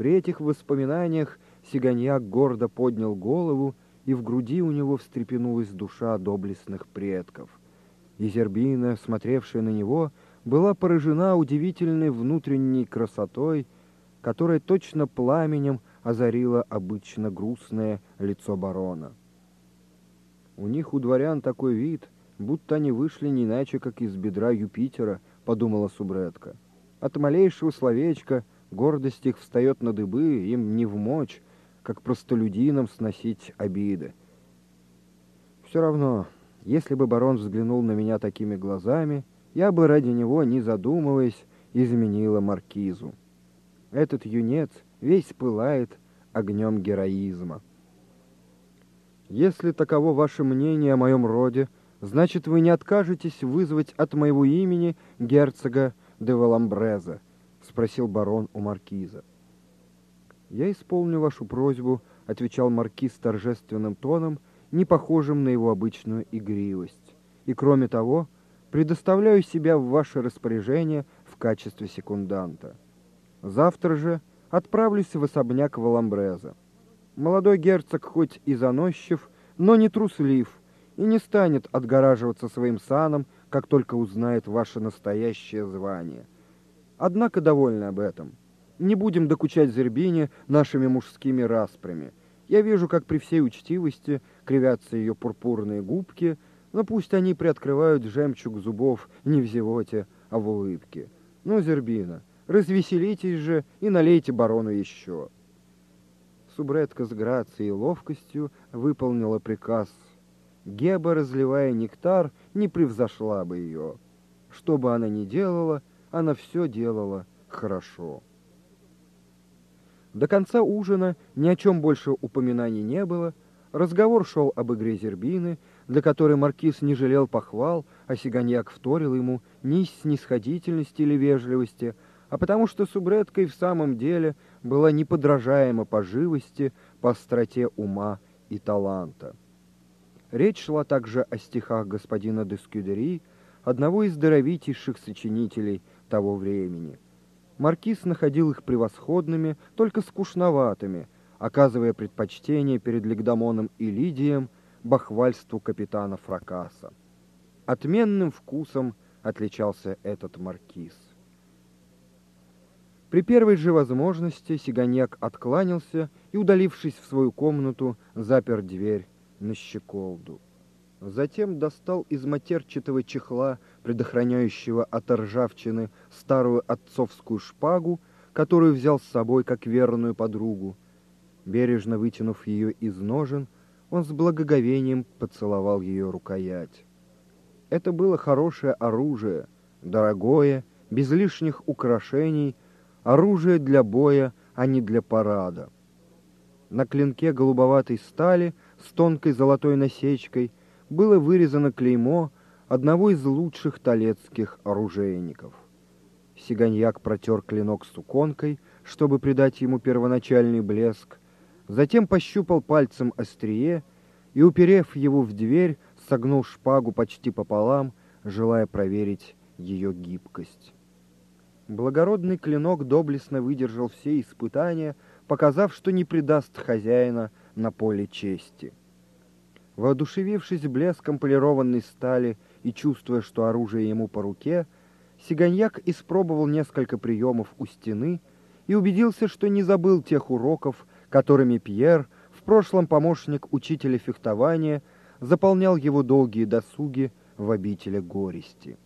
При этих воспоминаниях Сиганьяк гордо поднял голову, и в груди у него встрепенулась душа доблестных предков. Изербина, смотревшая на него, была поражена удивительной внутренней красотой, которая точно пламенем озарила обычно грустное лицо барона. У них, у дворян, такой вид, будто они вышли не иначе, как из бедра Юпитера, подумала Субретка. От малейшего словечка гордость их встает на дыбы, им не в мочь, как простолюдинам сносить обиды. Все равно, если бы барон взглянул на меня такими глазами, я бы ради него, не задумываясь, изменила маркизу. Этот юнец весь пылает огнем героизма. Если таково ваше мнение о моем роде, значит, вы не откажетесь вызвать от моего имени герцога де Валамбреза, спросил барон у маркиза. Я исполню вашу просьбу, отвечал маркиз торжественным тоном, не похожим на его обычную игривость. И кроме того, предоставляю себя в ваше распоряжение в качестве секунданта. Завтра же отправлюсь в особняк Валамбреза. Молодой герцог хоть и заносчив, но не труслив, и не станет отгораживаться своим саном, как только узнает ваше настоящее звание. Однако довольны об этом. Не будем докучать Зербине нашими мужскими распрями. Я вижу, как при всей учтивости кривятся ее пурпурные губки, но пусть они приоткрывают жемчуг зубов не в зевоте, а в улыбке. Ну, Зербина, Развеселитесь же и налейте барону еще. Субретка с грацией и ловкостью выполнила приказ. Геба, разливая нектар, не превзошла бы ее. Что бы она ни делала, она все делала хорошо. До конца ужина ни о чем больше упоминаний не было. Разговор шел об игре Зербины, для которой маркиз не жалел похвал, а Сиганьяк вторил ему ни из снисходительности или вежливости, а потому что субредка и в самом деле была неподражаема по живости, по остроте ума и таланта. Речь шла также о стихах господина де Скюдери, одного из даровитейших сочинителей того времени. Маркиз находил их превосходными, только скучноватыми, оказывая предпочтение перед Легдамоном и Лидием бахвальству капитана Фракаса. Отменным вкусом отличался этот маркиз. При первой же возможности Сиганьяк откланялся и, удалившись в свою комнату, запер дверь на щеколду. Затем достал из матерчатого чехла, предохраняющего от ржавчины, старую отцовскую шпагу, которую взял с собой как верную подругу. Бережно вытянув ее из ножен, он с благоговением поцеловал ее рукоять. Это было хорошее оружие, дорогое, без лишних украшений — оружие для боя, а не для парада. На клинке голубоватой стали с тонкой золотой насечкой было вырезано клеймо одного из лучших талецких оружейников. Сиганьяк протер клинок суконкой, чтобы придать ему первоначальный блеск, затем пощупал пальцем острие и, уперев его в дверь, согнул шпагу почти пополам, желая проверить ее гибкость. Благородный клинок доблестно выдержал все испытания, показав, что не предаст хозяина на поле чести. Воодушевившись блеском полированной стали и чувствуя, что оружие ему по руке, Сиганьяк испробовал несколько приемов у стены и убедился, что не забыл тех уроков, которыми Пьер, в прошлом помощник учителя фехтования, заполнял его долгие досуги в обители горести.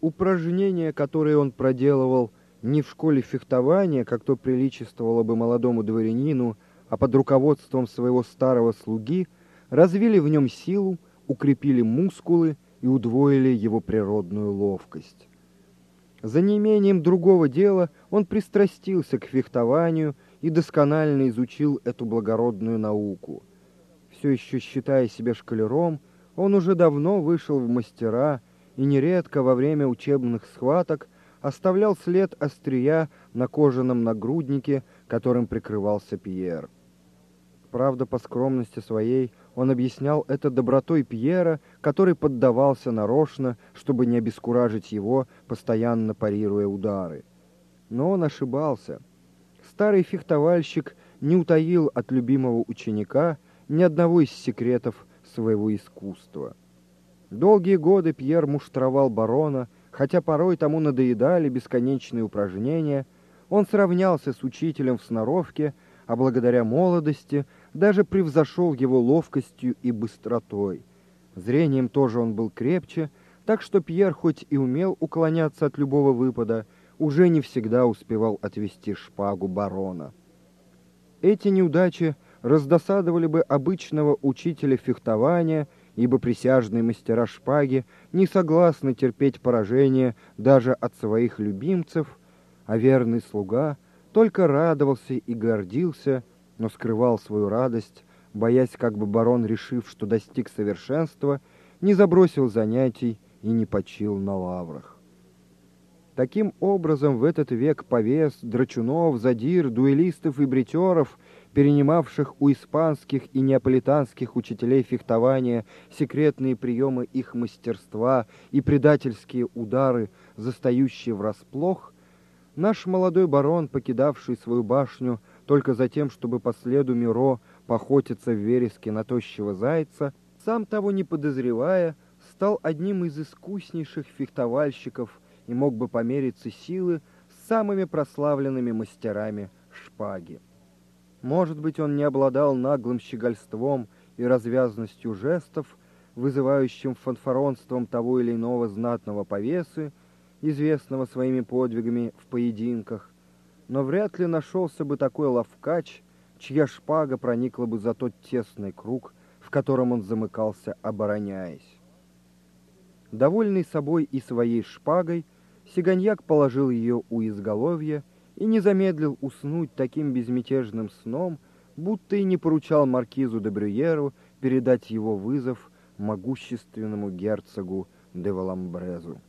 Упражнения, которые он проделывал не в школе фехтования, как то приличествовало бы молодому дворянину, а под руководством своего старого слуги, развили в нем силу, укрепили мускулы и удвоили его природную ловкость. За неимением другого дела он пристрастился к фехтованию и досконально изучил эту благородную науку. Все еще считая себя шкалером, он уже давно вышел в мастера и нередко во время учебных схваток оставлял след острия на кожаном нагруднике, которым прикрывался Пьер. Правда, по скромности своей он объяснял это добротой Пьера, который поддавался нарочно, чтобы не обескуражить его, постоянно парируя удары. Но он ошибался. старый фехтовальщик не утаил от любимого ученика ни одного из секретов своего искусства. Долгие годы Пьер муштровал барона, хотя порой тому надоедали бесконечные упражнения, он сравнялся с учителем в сноровке, а благодаря молодости даже превзошел его ловкостью и быстротой. Зрением тоже он был крепче, так что Пьер хоть и умел уклоняться от любого выпада, уже не всегда успевал отвести шпагу барона. Эти неудачи раздосадовали бы обычного учителя фехтования, ибо присяжные мастера шпаги не согласны терпеть поражение даже от своих любимцев, а верный слуга только радовался и гордился, но скрывал свою радость, боясь, как бы барон, решив, что достиг совершенства, не забросил занятий и не почил на лаврах. Таким образом, в этот век повес, драчунов, задир, дуэлистов и бритеров, перенимавших у испанских и неаполитанских учителей фехтования секретные приемы их мастерства и предательские удары, застающие врасплох, наш молодой барон, покидавший свою башню только за тем, чтобы по следу Миро поохотиться в вереске на тощего зайца, сам того не подозревая, стал одним из искуснейших фехтовальщиков – и мог бы помериться силы с самыми прославленными мастерами шпаги. Может быть, он не обладал наглым щегольством и развязностью жестов, вызывающим фанфаронством того или иного знатного повесы, известного своими подвигами в поединках, но вряд ли нашелся бы такой ловкач, чья шпага проникла бы за тот тесный круг, в котором он замыкался, обороняясь. Довольный собой и своей шпагой, Сиганьяк положил ее у изголовья и не замедлил уснуть таким безмятежным сном, будто и не поручал маркизу де Брюеру передать его вызов могущественному герцогу де Валамбрезу.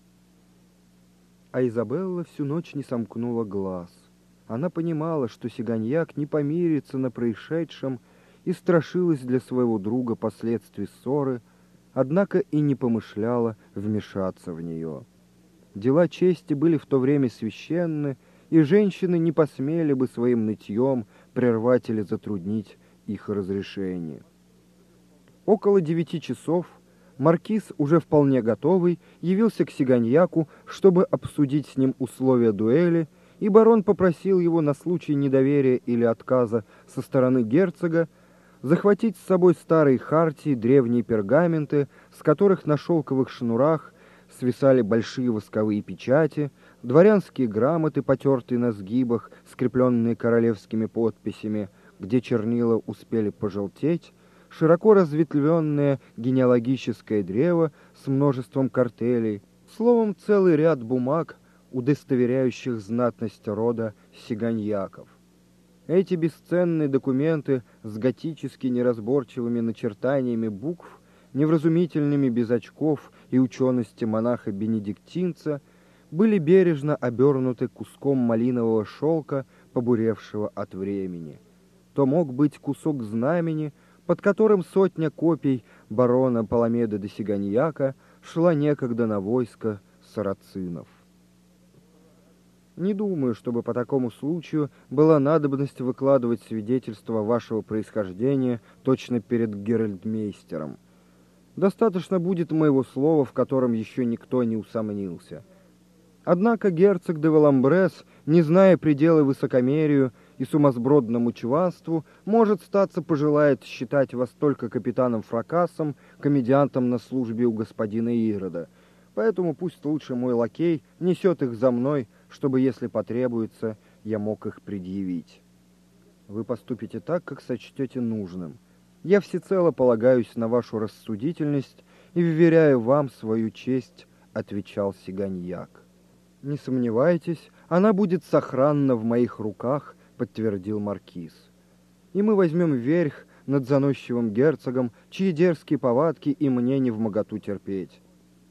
А Изабелла всю ночь не сомкнула глаз. Она понимала, что Сиганьяк не помирится на происшедшем и страшилась для своего друга последствий ссоры, однако и не помышляла вмешаться в нее. Дела чести были в то время священны, и женщины не посмели бы своим нытьем прервать или затруднить их разрешение. Около девяти часов маркиз, уже вполне готовый, явился к Сиганьяку, чтобы обсудить с ним условия дуэли, и барон попросил его на случай недоверия или отказа со стороны герцога захватить с собой старые хартии, древние пергаменты, с которых на шелковых шнурах свисали большие восковые печати, дворянские грамоты, потертые на сгибах, скрепленные королевскими подписями, где чернила успели пожелтеть, широко разветвленное генеалогическое древо с множеством картелей, словом, целый ряд бумаг, удостоверяющих знатность рода сиганьяков. Эти бесценные документы с готически неразборчивыми начертаниями букв невразумительными без очков и учености монаха-бенедиктинца, были бережно обернуты куском малинового шелка, побуревшего от времени. То мог быть кусок знамени, под которым сотня копий барона Паламеда де Сиганьяка шла некогда на войско сарацинов. Не думаю, чтобы по такому случаю была надобность выкладывать свидетельство вашего происхождения точно перед Геральдмейстером. Достаточно будет моего слова, в котором еще никто не усомнился. Однако герцог де Валамбрес, не зная пределы высокомерию и сумасбродному чванству, может статься пожелает считать вас только капитаном Фракасом, комедиантом на службе у господина Ирода. Поэтому пусть лучше мой лакей несет их за мной, чтобы, если потребуется, я мог их предъявить. Вы поступите так, как сочтете нужным. Я всецело полагаюсь на вашу рассудительность и вверяю вам свою честь, отвечал Сиганьяк. Не сомневайтесь, она будет сохранна в моих руках, подтвердил маркиз. И мы возьмем верх над заносчивым герцогом, чьи дерзкие повадки и мне не в моготу терпеть.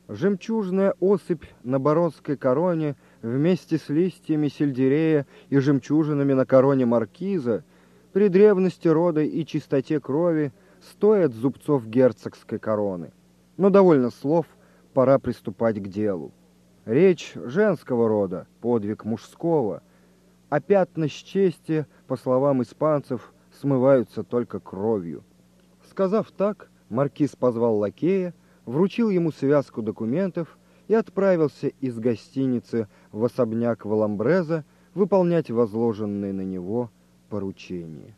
Жемчужная осыпь на баронской короне вместе с листьями сельдерея и жемчужинами на короне маркиза — при древности рода и чистоте крови стоят зубцов герцогской короны. Но довольно слов, пора приступать к делу. Речь женского рода, подвиг мужского. а пятна с чести, по словам испанцев, смываются только кровью. Сказав так, маркиз позвал лакея, вручил ему связку документов и отправился из гостиницы в особняк Валамбреза выполнять возложенные на него поручения.